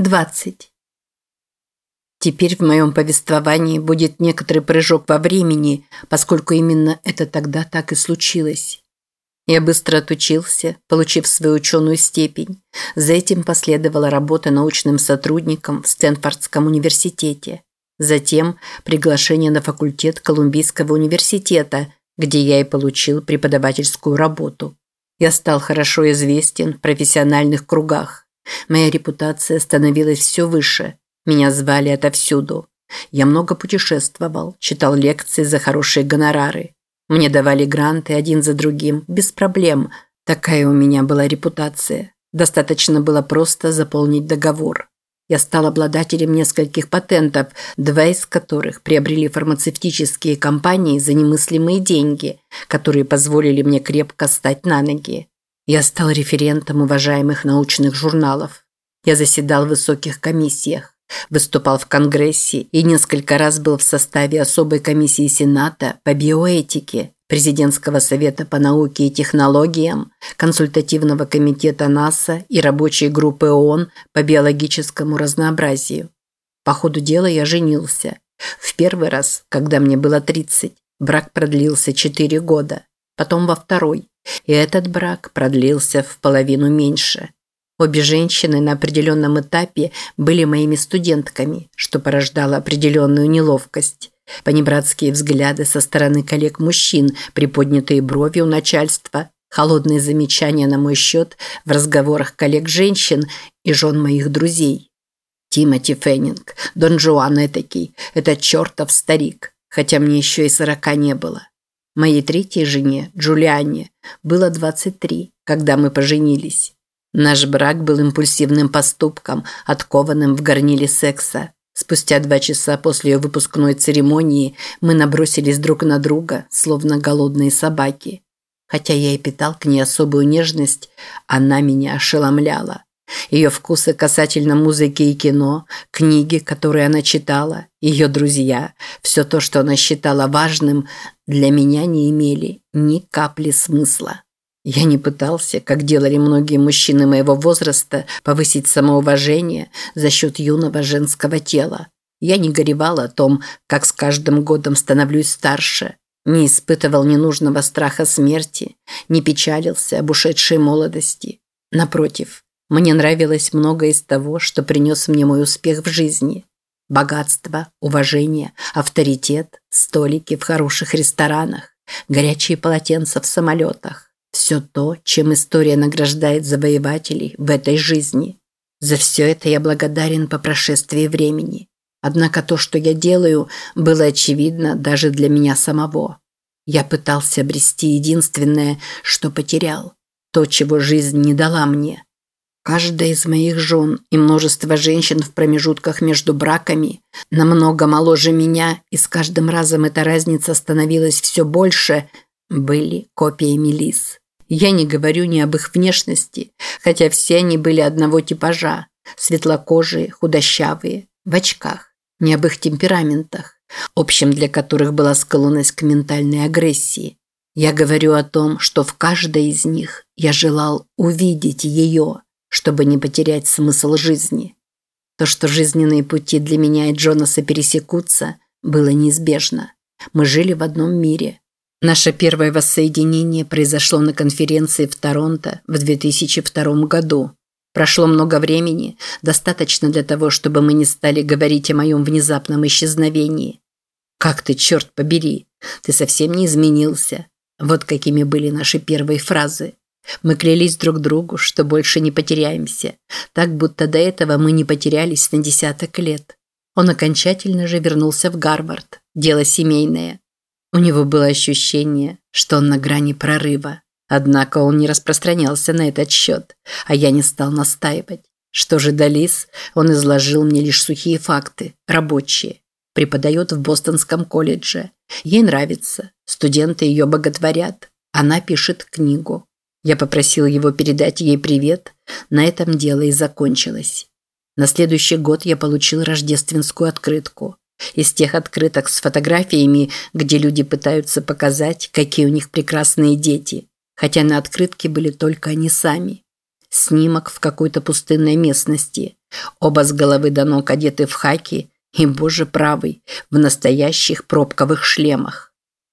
20. Теперь в моем повествовании будет некоторый прыжок во времени, поскольку именно это тогда так и случилось. Я быстро отучился, получив свою ученую степень. За этим последовала работа научным сотрудником в Стэнфордском университете. Затем приглашение на факультет Колумбийского университета, где я и получил преподавательскую работу. Я стал хорошо известен в профессиональных кругах. Моя репутация становилась все выше. Меня звали отовсюду. Я много путешествовал, читал лекции за хорошие гонорары. Мне давали гранты один за другим, без проблем. Такая у меня была репутация. Достаточно было просто заполнить договор. Я стал обладателем нескольких патентов, два из которых приобрели фармацевтические компании за немыслимые деньги, которые позволили мне крепко стать на ноги. Я стал референтом уважаемых научных журналов. Я заседал в высоких комиссиях, выступал в Конгрессе и несколько раз был в составе особой комиссии Сената по биоэтике, Президентского совета по науке и технологиям, консультативного комитета НАСА и рабочей группы ООН по биологическому разнообразию. По ходу дела я женился. В первый раз, когда мне было 30, брак продлился 4 года, потом во второй, и этот брак продлился в половину меньше. Обе женщины на определенном этапе были моими студентками, что порождало определенную неловкость. Понебратские взгляды со стороны коллег-мужчин, приподнятые брови у начальства, холодные замечания на мой счет в разговорах коллег-женщин и жен моих друзей. Тимоти Феннинг, Дон Жуан этакий, этот чертов старик, хотя мне еще и сорока не было. Моей третьей жене, Джулиане, было 23, когда мы поженились. Наш брак был импульсивным поступком, откованным в горниле секса. Спустя два часа после ее выпускной церемонии мы набросились друг на друга, словно голодные собаки. Хотя я и питал к ней особую нежность, она меня ошеломляла. Ее вкусы касательно музыки и кино, книги, которые она читала, ее друзья, все то, что она считала важным, для меня не имели ни капли смысла. Я не пытался, как делали многие мужчины моего возраста, повысить самоуважение за счет юного женского тела. Я не горевал о том, как с каждым годом становлюсь старше, не испытывал ненужного страха смерти, не печалился об ушедшей молодости. Напротив, мне нравилось многое из того, что принес мне мой успех в жизни. Богатство, уважение, авторитет, столики в хороших ресторанах, горячие полотенца в самолетах. Все то, чем история награждает завоевателей в этой жизни. За все это я благодарен по прошествии времени. Однако то, что я делаю, было очевидно даже для меня самого. Я пытался обрести единственное, что потерял. То, чего жизнь не дала мне – Каждая из моих жен и множество женщин в промежутках между браками намного моложе меня, и с каждым разом эта разница становилась все больше, были копиями Лиз. Я не говорю ни об их внешности, хотя все они были одного типажа, светлокожие, худощавые, в очках, не об их темпераментах, общим для которых была склонность к ментальной агрессии. Я говорю о том, что в каждой из них я желал увидеть ее – чтобы не потерять смысл жизни. То, что жизненные пути для меня и Джонаса пересекутся, было неизбежно. Мы жили в одном мире. Наше первое воссоединение произошло на конференции в Торонто в 2002 году. Прошло много времени, достаточно для того, чтобы мы не стали говорить о моем внезапном исчезновении. «Как ты, черт побери! Ты совсем не изменился!» Вот какими были наши первые фразы. Мы клялись друг другу, что больше не потеряемся, так будто до этого мы не потерялись на десяток лет. Он окончательно же вернулся в Гарвард. Дело семейное. У него было ощущение, что он на грани прорыва. Однако он не распространялся на этот счет, а я не стал настаивать. Что же до Лиз, он изложил мне лишь сухие факты, рабочие. Преподает в Бостонском колледже. Ей нравится. Студенты ее боготворят. Она пишет книгу. Я попросил его передать ей привет. На этом дело и закончилось. На следующий год я получил рождественскую открытку. Из тех открыток с фотографиями, где люди пытаются показать, какие у них прекрасные дети. Хотя на открытке были только они сами. Снимок в какой-то пустынной местности. Оба с головы до ног одеты в хаки и, боже правый, в настоящих пробковых шлемах.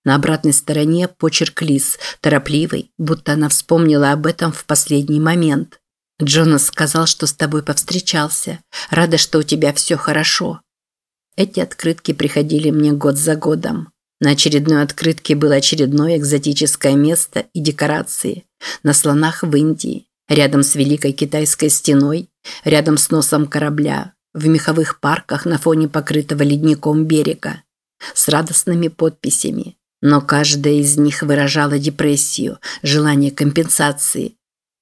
На обратной стороне почерк Лис, торопливый, будто она вспомнила об этом в последний момент. «Джонас сказал, что с тобой повстречался. Рада, что у тебя все хорошо». Эти открытки приходили мне год за годом. На очередной открытке было очередное экзотическое место и декорации. На слонах в Индии, рядом с Великой Китайской стеной, рядом с носом корабля, в меховых парках на фоне покрытого ледником берега, с радостными подписями. Но каждая из них выражала депрессию, желание компенсации.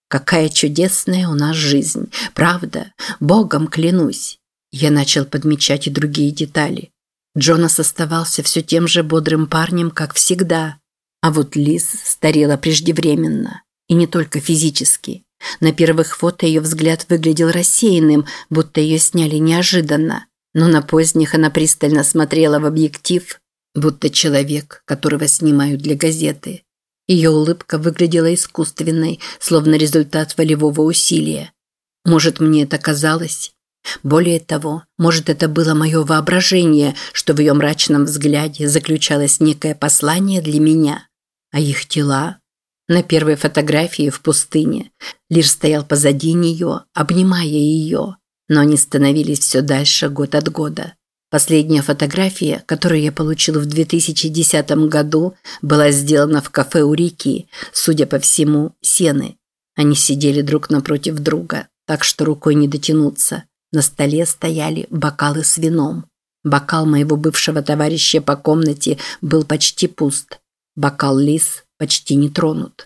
Какая чудесная у нас жизнь, правда, Богом клянусь. Я начал подмечать и другие детали. Джонас оставался все тем же бодрым парнем, как всегда. А вот Лиз старела преждевременно. И не только физически. На первых фото ее взгляд выглядел рассеянным, будто ее сняли неожиданно. Но на поздних она пристально смотрела в объектив, будто человек, которого снимают для газеты. Ее улыбка выглядела искусственной, словно результат волевого усилия. Может, мне это казалось? Более того, может, это было мое воображение, что в ее мрачном взгляде заключалось некое послание для меня. А их тела? На первой фотографии в пустыне Лир стоял позади нее, обнимая ее, но они становились все дальше год от года. Последняя фотография, которую я получил в 2010 году, была сделана в кафе у реки, судя по всему, сены. Они сидели друг напротив друга, так что рукой не дотянуться. На столе стояли бокалы с вином. Бокал моего бывшего товарища по комнате был почти пуст. Бокал Лис почти не тронут.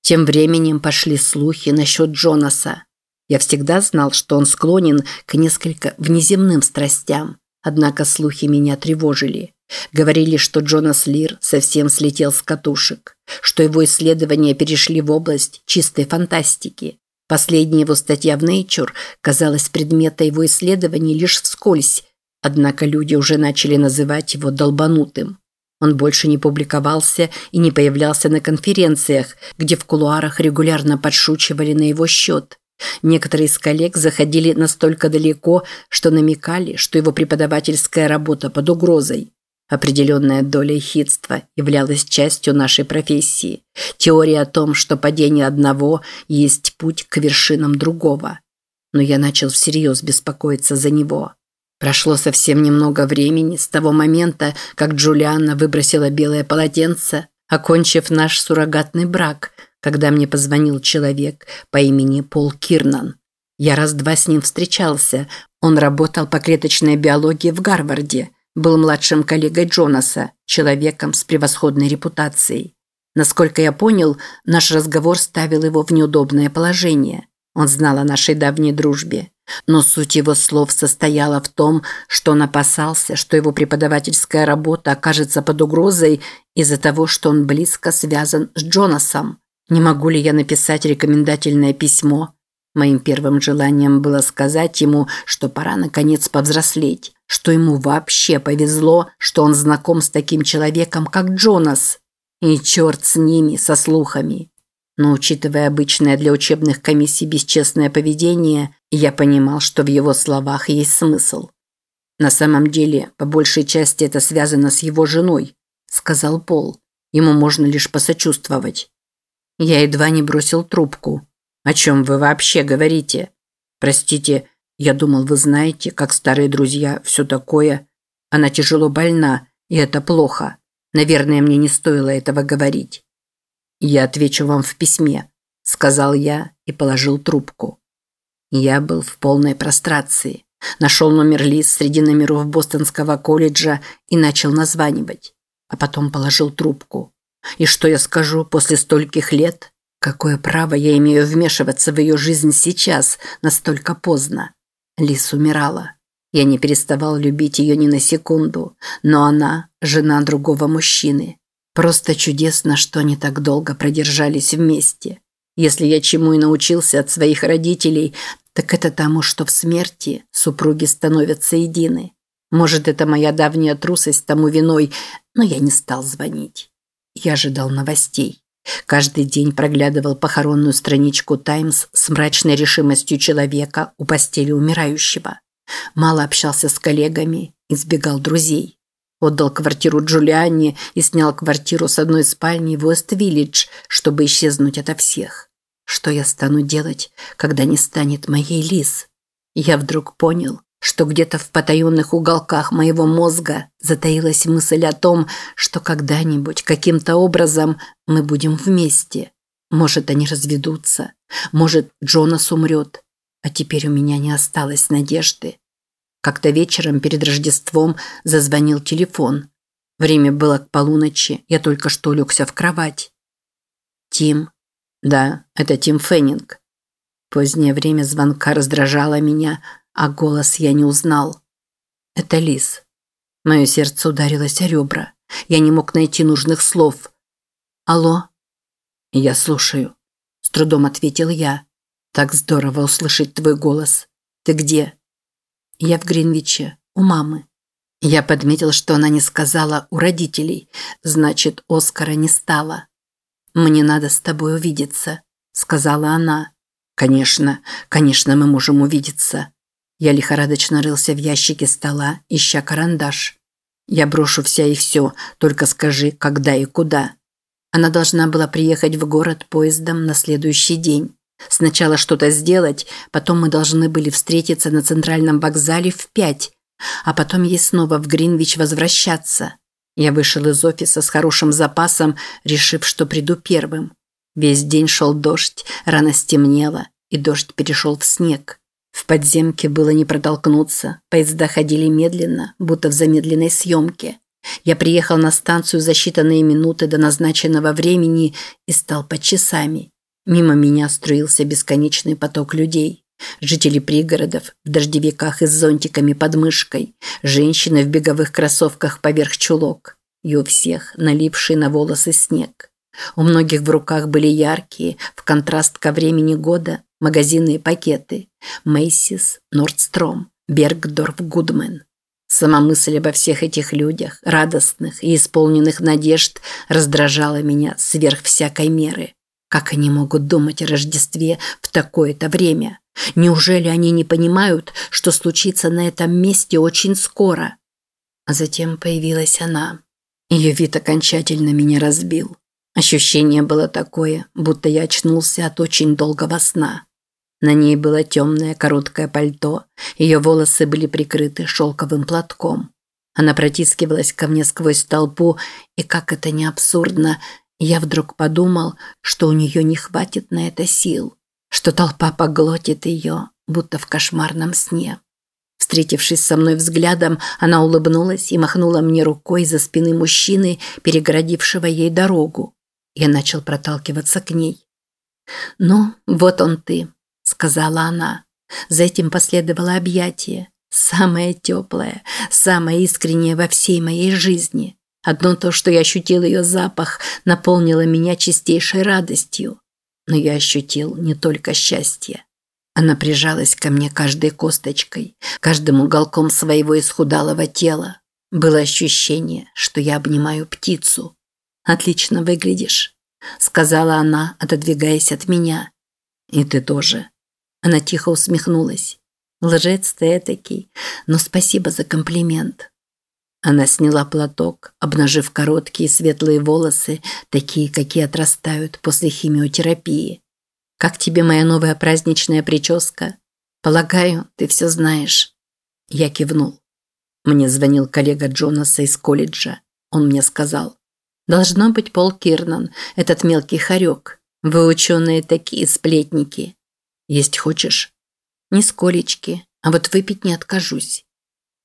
Тем временем пошли слухи насчет Джонаса. Я всегда знал, что он склонен к несколько внеземным страстям. Однако слухи меня тревожили. Говорили, что Джонас Лир совсем слетел с катушек, что его исследования перешли в область чистой фантастики. Последняя его статья в Nature казалась предмета его исследований лишь вскользь, однако люди уже начали называть его долбанутым. Он больше не публиковался и не появлялся на конференциях, где в кулуарах регулярно подшучивали на его счет. Некоторые из коллег заходили настолько далеко, что намекали, что его преподавательская работа под угрозой. Определенная доля хитства являлась частью нашей профессии. Теория о том, что падение одного есть путь к вершинам другого. Но я начал всерьез беспокоиться за него. Прошло совсем немного времени с того момента, как Джулианна выбросила белое полотенце, окончив наш суррогатный брак, когда мне позвонил человек по имени Пол Кирнан. Я раз-два с ним встречался. Он работал по клеточной биологии в Гарварде – был младшим коллегой Джонаса, человеком с превосходной репутацией. Насколько я понял, наш разговор ставил его в неудобное положение. Он знал о нашей давней дружбе. Но суть его слов состояла в том, что он опасался, что его преподавательская работа окажется под угрозой из-за того, что он близко связан с Джонасом. Не могу ли я написать рекомендательное письмо? Моим первым желанием было сказать ему, что пора наконец повзрослеть, что ему вообще повезло, что он знаком с таким человеком, как Джонас. И черт с ними, со слухами. Но учитывая обычное для учебных комиссий бесчестное поведение, я понимал, что в его словах есть смысл. На самом деле, по большей части это связано с его женой, сказал Пол. Ему можно лишь посочувствовать. Я едва не бросил трубку. О чем вы вообще говорите? Простите, я думал, вы знаете, как старые друзья, все такое. Она тяжело больна, и это плохо. Наверное, мне не стоило этого говорить. Я отвечу вам в письме, сказал я и положил трубку. Я был в полной прострации. Нашел номер Лиз среди номеров Бостонского колледжа и начал названивать. А потом положил трубку. И что я скажу после стольких лет? Какое право я имею вмешиваться в ее жизнь сейчас, настолько поздно? Лис умирала. Я не переставал любить ее ни на секунду, но она – жена другого мужчины. Просто чудесно, что они так долго продержались вместе. Если я чему и научился от своих родителей, так это тому, что в смерти супруги становятся едины. Может, это моя давняя трусость тому виной, но я не стал звонить. Я ожидал новостей. Каждый день проглядывал похоронную страничку «Таймс» с мрачной решимостью человека у постели умирающего. Мало общался с коллегами, избегал друзей. Отдал квартиру Джулианне и снял квартиру с одной спальней в Уэст-Виллидж, чтобы исчезнуть ото всех. Что я стану делать, когда не станет моей Лиз? Я вдруг понял, что где-то в потаенных уголках моего мозга затаилась мысль о том, что когда-нибудь, каким-то образом мы будем вместе. Может, они разведутся, может, Джонас умрет, а теперь у меня не осталось надежды. Как-то вечером перед Рождеством зазвонил телефон. Время было к полуночи, я только что легся в кровать. «Тим?» «Да, это Тим Феннинг». Позднее время звонка раздражало меня, а голос я не узнал. «Это Лис». Мое сердце ударилось о ребра. Я не мог найти нужных слов. «Алло?» «Я слушаю», – с трудом ответил я. «Так здорово услышать твой голос. Ты где?» Я в Гринвиче, у мамы. Я подметил, что она не сказала у родителей, значит, Оскара не стало. «Мне надо с тобой увидеться», – сказала она. «Конечно, конечно, мы можем увидеться». Я лихорадочно рылся в ящике стола, ища карандаш. «Я брошу вся и все, только скажи, когда и куда». Она должна была приехать в город поездом на следующий день. Сначала что-то сделать, потом мы должны были встретиться на центральном вокзале в пять, а потом ей снова в Гринвич возвращаться. Я вышел из офиса с хорошим запасом, решив, что приду первым. Весь день шел дождь, рано стемнело, и дождь перешел в снег. В подземке было не протолкнуться, поезда ходили медленно, будто в замедленной съемке. Я приехал на станцию за считанные минуты до назначенного времени и стал под часами. Мимо меня струился бесконечный поток людей. Жители пригородов в дождевиках и с зонтиками под мышкой, женщины в беговых кроссовках поверх чулок и у всех налипший на волосы снег. У многих в руках были яркие, в контраст ко времени года, магазинные пакеты Мейсис, Нордстром, Бергдорф, Гудмен. Сама мысль обо всех этих людях, радостных и исполненных надежд, раздражала меня сверх всякой меры. Как они могут думать о Рождестве в такое-то время? Неужели они не понимают, что случится на этом месте очень скоро? А затем появилась она. Ее вид окончательно меня разбил. Ощущение было такое, будто я очнулся от очень долгого сна. На ней было темное короткое пальто, ее волосы были прикрыты шелковым платком. Она протискивалась ко мне сквозь толпу, и как это не абсурдно, я вдруг подумал, что у нее не хватит на это сил, что толпа поглотит ее, будто в кошмарном сне. Встретившись со мной взглядом, она улыбнулась и махнула мне рукой за спины мужчины, перегородившего ей дорогу. Я начал проталкиваться к ней. «Ну, вот он ты», – сказала она. За этим последовало объятие, самое теплое, самое искреннее во всей моей жизни – Одно то, что я ощутил ее запах, наполнило меня чистейшей радостью. Но я ощутил не только счастье. Она прижалась ко мне каждой косточкой, каждым уголком своего исхудалого тела. Было ощущение, что я обнимаю птицу. «Отлично выглядишь», – сказала она, отодвигаясь от меня. «И ты тоже». Она тихо усмехнулась. «Лжец ты этакий, но спасибо за комплимент. Она сняла платок, обнажив короткие светлые волосы, такие, какие отрастают после химиотерапии. «Как тебе моя новая праздничная прическа? Полагаю, ты все знаешь». Я кивнул. Мне звонил коллега Джонаса из колледжа. Он мне сказал, «Должно быть Пол Кирнан, этот мелкий хорек. Вы ученые такие сплетники. Есть хочешь?» «Нисколечки, а вот выпить не откажусь».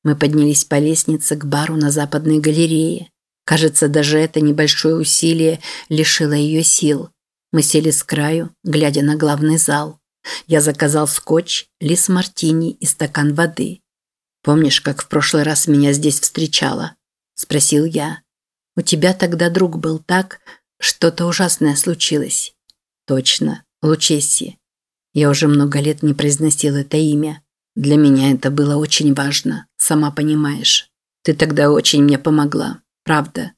Мы поднялись по лестнице к бару на западной галерее. Кажется, даже это небольшое усилие лишило ее сил. Мы сели с краю, глядя на главный зал. Я заказал скотч, лис мартини и стакан воды. «Помнишь, как в прошлый раз меня здесь встречала?» – спросил я. «У тебя тогда друг был так, что-то ужасное случилось». «Точно, Лучесси. Я уже много лет не произносил это имя. Для меня это было очень важно, сама понимаешь. Ты тогда очень мне помогла, правда.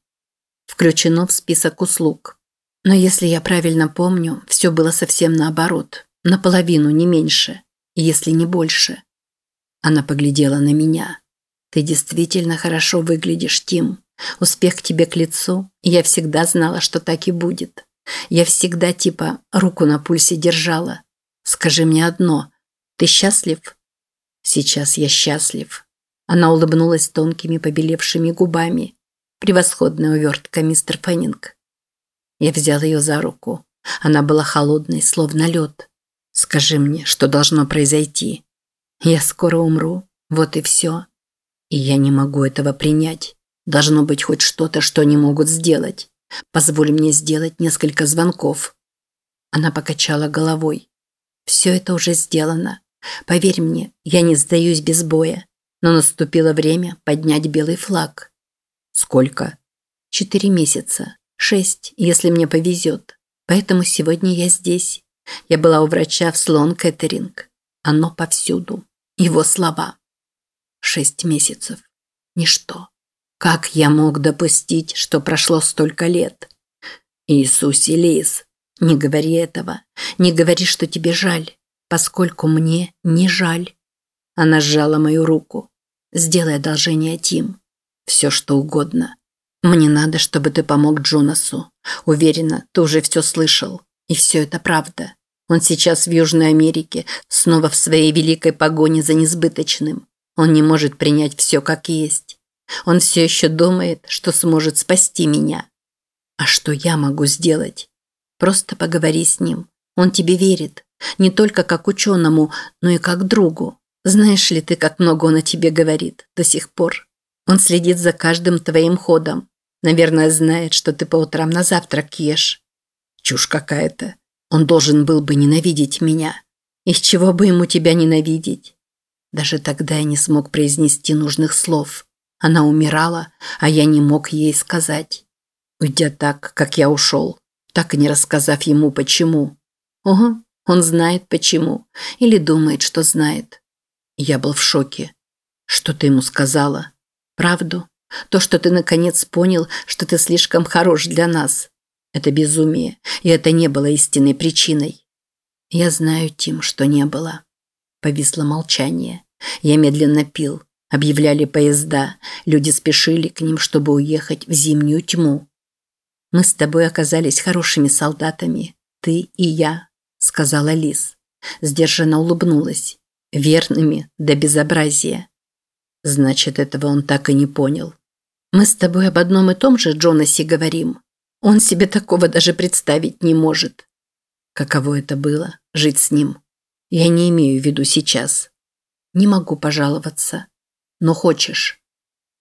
Включено в список услуг. Но если я правильно помню, все было совсем наоборот. Наполовину, не меньше. Если не больше. Она поглядела на меня. Ты действительно хорошо выглядишь, Тим. Успех тебе к лицу. Я всегда знала, что так и будет. Я всегда типа руку на пульсе держала. Скажи мне одно. Ты счастлив? Сейчас я счастлив. Она улыбнулась тонкими побелевшими губами. Превосходная увертка, мистер Феннинг. Я взял ее за руку. Она была холодной, словно лед. Скажи мне, что должно произойти. Я скоро умру. Вот и все. И я не могу этого принять. Должно быть хоть что-то, что они могут сделать. Позволь мне сделать несколько звонков. Она покачала головой. Все это уже сделано. Поверь мне, я не сдаюсь без боя. Но наступило время поднять белый флаг. Сколько? Четыре месяца. Шесть, если мне повезет. Поэтому сегодня я здесь. Я была у врача в Слон Кэтеринг. Оно повсюду. Его слова. Шесть месяцев. Ничто. Как я мог допустить, что прошло столько лет? Иисусе Лис, не говори этого. Не говори, что тебе жаль, поскольку мне не жаль. Она сжала мою руку. Сделай одолжение, Тим. Все, что угодно. Мне надо, чтобы ты помог Джонасу. Уверена, ты уже все слышал. И все это правда. Он сейчас в Южной Америке, снова в своей великой погоне за несбыточным. Он не может принять все как есть. Он все еще думает, что сможет спасти меня. А что я могу сделать? Просто поговори с ним. Он тебе верит. Не только как ученому, но и как другу. Знаешь ли ты, как много он о тебе говорит до сих пор? Он следит за каждым твоим ходом. Наверное, знает, что ты по утрам на завтрак ешь. Чушь какая-то. Он должен был бы ненавидеть меня. Из чего бы ему тебя ненавидеть? Даже тогда я не смог произнести нужных слов. Она умирала, а я не мог ей сказать. Уйдя так, как я ушел, так и не рассказав ему почему. Ого, он знает почему. Или думает, что знает. Я был в шоке. Что ты ему сказала? Правду? То, что ты наконец понял, что ты слишком хорош для нас. Это безумие, и это не было истинной причиной. Я знаю, Тим, что не было. Повисло молчание. Я медленно пил. Объявляли поезда. Люди спешили к ним, чтобы уехать в зимнюю тьму. «Мы с тобой оказались хорошими солдатами. Ты и я», – сказала Лис. Сдержанно улыбнулась. «Верными до безобразия». Значит, этого он так и не понял. «Мы с тобой об одном и том же Джонасе говорим. Он себе такого даже представить не может». Каково это было – жить с ним? Я не имею в виду сейчас. Не могу пожаловаться но хочешь».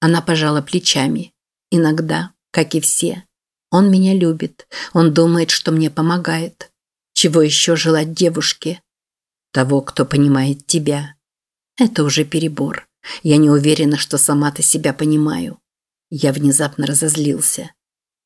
Она пожала плечами. «Иногда, как и все. Он меня любит. Он думает, что мне помогает. Чего еще желать девушке? Того, кто понимает тебя. Это уже перебор. Я не уверена, что сама-то себя понимаю. Я внезапно разозлился.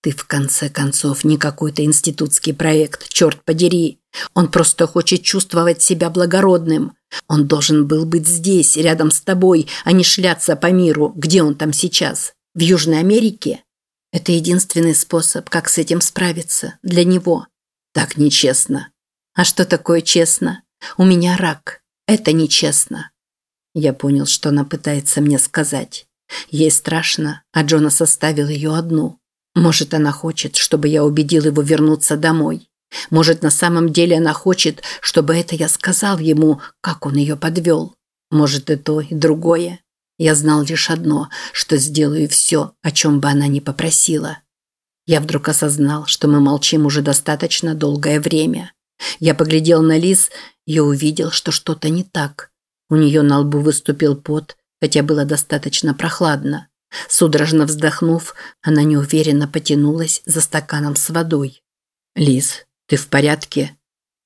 Ты в конце концов не какой-то институтский проект, черт подери. Он просто хочет чувствовать себя благородным. Он должен был быть здесь, рядом с тобой, а не шляться по миру. Где он там сейчас? В Южной Америке? Это единственный способ, как с этим справиться. Для него. Так нечестно. А что такое честно? У меня рак. Это нечестно. Я понял, что она пытается мне сказать. Ей страшно, а Джона составил ее одну. Может, она хочет, чтобы я убедил его вернуться домой. Может, на самом деле она хочет, чтобы это я сказал ему, как он ее подвел. Может, и то, и другое. Я знал лишь одно, что сделаю все, о чем бы она ни попросила. Я вдруг осознал, что мы молчим уже достаточно долгое время. Я поглядел на Лиз и увидел, что что-то не так. У нее на лбу выступил пот, хотя было достаточно прохладно. Судорожно вздохнув, она неуверенно потянулась за стаканом с водой. «Лиз, ты в порядке?»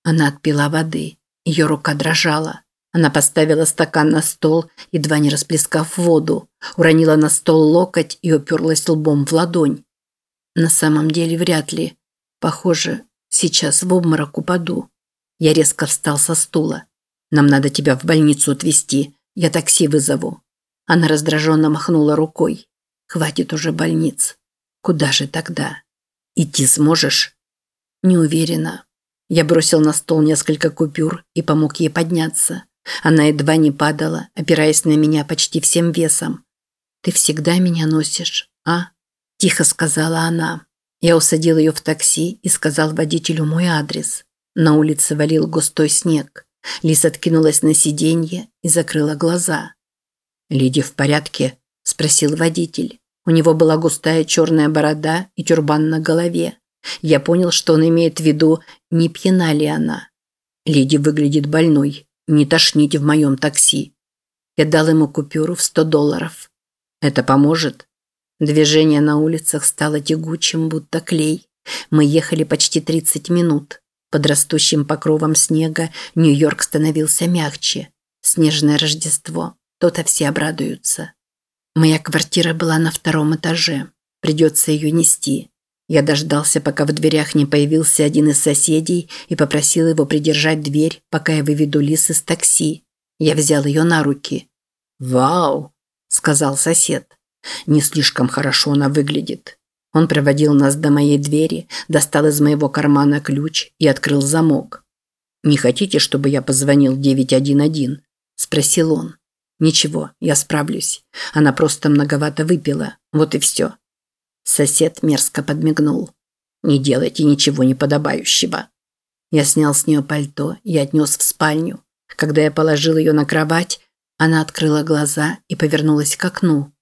Она отпила воды. Ее рука дрожала. Она поставила стакан на стол, едва не расплескав воду, уронила на стол локоть и уперлась лбом в ладонь. На самом деле вряд ли. Похоже, сейчас в обморок упаду. Я резко встал со стула. Нам надо тебя в больницу отвезти. Я такси вызову. Она раздраженно махнула рукой. «Хватит уже больниц. Куда же тогда? Идти сможешь?» Не уверена. Я бросил на стол несколько купюр и помог ей подняться. Она едва не падала, опираясь на меня почти всем весом. «Ты всегда меня носишь, а?» – тихо сказала она. Я усадил ее в такси и сказал водителю мой адрес. На улице валил густой снег. Лиз откинулась на сиденье и закрыла глаза. «Лиди в порядке?» – спросил водитель. У него была густая черная борода и тюрбан на голове. Я понял, что он имеет в виду, не пьяна ли она. Лиди выглядит больной. Не тошните в моем такси. Я дал ему купюру в 100 долларов. Это поможет? Движение на улицах стало тягучим, будто клей. Мы ехали почти 30 минут. Под растущим покровом снега Нью-Йорк становился мягче. Снежное Рождество. То-то все обрадуются. Моя квартира была на втором этаже. Придется ее нести. Я дождался, пока в дверях не появился один из соседей и попросил его придержать дверь, пока я выведу Лис из такси. Я взял ее на руки. «Вау!» – сказал сосед. «Не слишком хорошо она выглядит». Он проводил нас до моей двери, достал из моего кармана ключ и открыл замок. «Не хотите, чтобы я позвонил 911?» – спросил он. «Ничего, я справлюсь. Она просто многовато выпила. Вот и все». Сосед мерзко подмигнул. «Не делайте ничего неподобающего». Я снял с нее пальто и отнес в спальню. Когда я положил ее на кровать, она открыла глаза и повернулась к окну.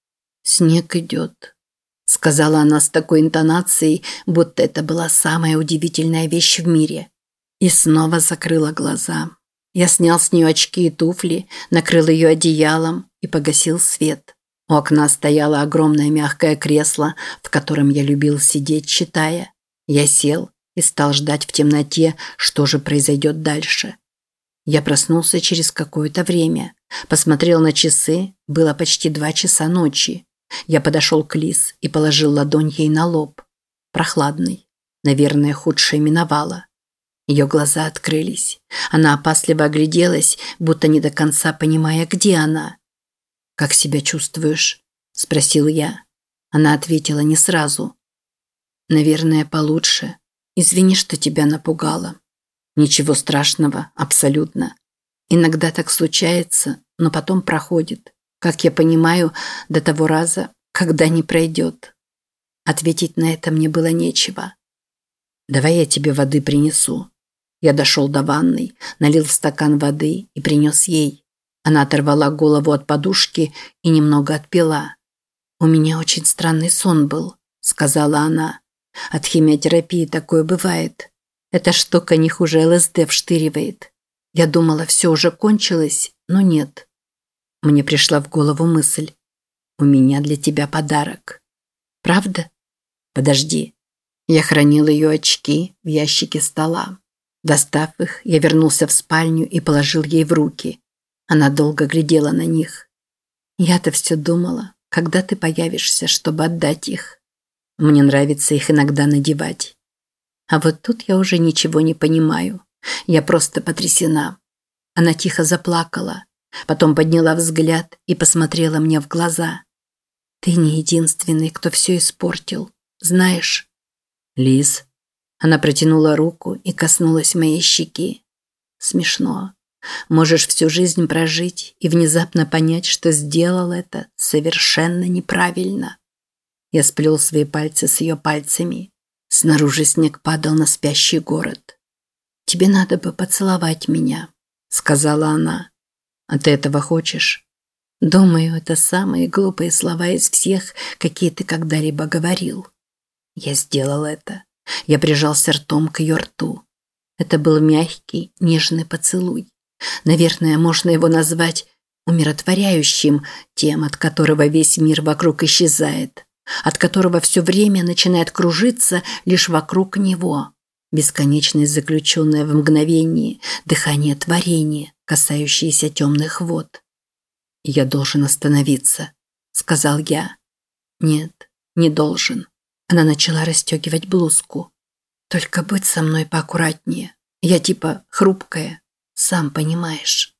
«Снег идет», – сказала она с такой интонацией, будто это была самая удивительная вещь в мире. И снова закрыла глаза. Я снял с нее очки и туфли, накрыл ее одеялом и погасил свет. У окна стояло огромное мягкое кресло, в котором я любил сидеть, читая. Я сел и стал ждать в темноте, что же произойдет дальше. Я проснулся через какое-то время. Посмотрел на часы, было почти два часа ночи. Я подошел к Лиз и положил ладонь ей на лоб. Прохладный. Наверное, худшее миновало. Ее глаза открылись. Она опасливо огляделась, будто не до конца понимая, где она. «Как себя чувствуешь?» – спросил я. Она ответила не сразу. «Наверное, получше. Извини, что тебя напугала. Ничего страшного, абсолютно. Иногда так случается, но потом проходит. Как я понимаю, до того раза, когда не пройдет». Ответить на это мне было нечего. «Давай я тебе воды принесу». Я дошел до ванной, налил в стакан воды и принес ей. Она оторвала голову от подушки и немного отпила. «У меня очень странный сон был», – сказала она. «От химиотерапии такое бывает. Эта штука не хуже ЛСД вштыривает. Я думала, все уже кончилось, но нет». Мне пришла в голову мысль. «У меня для тебя подарок». «Правда?» «Подожди». Я хранил ее очки в ящике стола. Достав их, я вернулся в спальню и положил ей в руки. Она долго глядела на них. Я-то все думала, когда ты появишься, чтобы отдать их. Мне нравится их иногда надевать. А вот тут я уже ничего не понимаю. Я просто потрясена. Она тихо заплакала, потом подняла взгляд и посмотрела мне в глаза. Ты не единственный, кто все испортил, знаешь? Лиз. Она протянула руку и коснулась моей щеки. Смешно. Можешь всю жизнь прожить и внезапно понять, что сделал это совершенно неправильно. Я сплел свои пальцы с ее пальцами. Снаружи снег падал на спящий город. «Тебе надо бы поцеловать меня», — сказала она. «А ты этого хочешь?» «Думаю, это самые глупые слова из всех, какие ты когда-либо говорил». Я сделал это. Я прижался ртом к ее рту. Это был мягкий, нежный поцелуй. Наверное, можно его назвать умиротворяющим, тем, от которого весь мир вокруг исчезает, от которого все время начинает кружиться лишь вокруг него. Бесконечность, заключенная в мгновении, дыхание творения, касающееся темных вод. «Я должен остановиться», – сказал я. «Нет, не должен». Она начала расстегивать блузку. «Только будь со мной поаккуратнее. Я типа хрупкая, сам понимаешь.